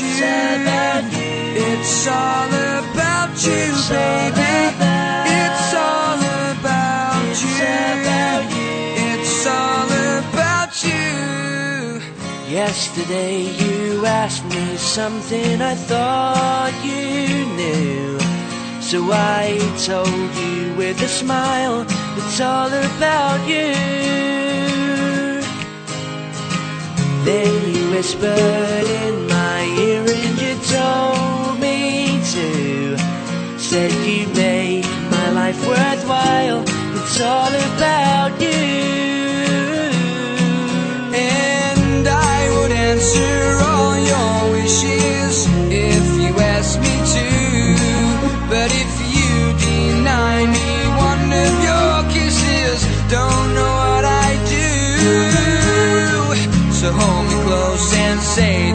It's all about you, it's baby. About it's all about it's you. About you. It's all about you. Yesterday you asked me something I thought you knew. So I told you with a smile, it's all about you. Then you whispered in Said you made my life worthwhile, it's all about you. And I would answer all your wishes if you asked me to. But if you deny me one of your kisses, don't know what I do. So hold me close and say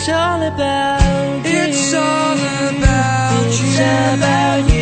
It's all about you. It's all about you. It's about you.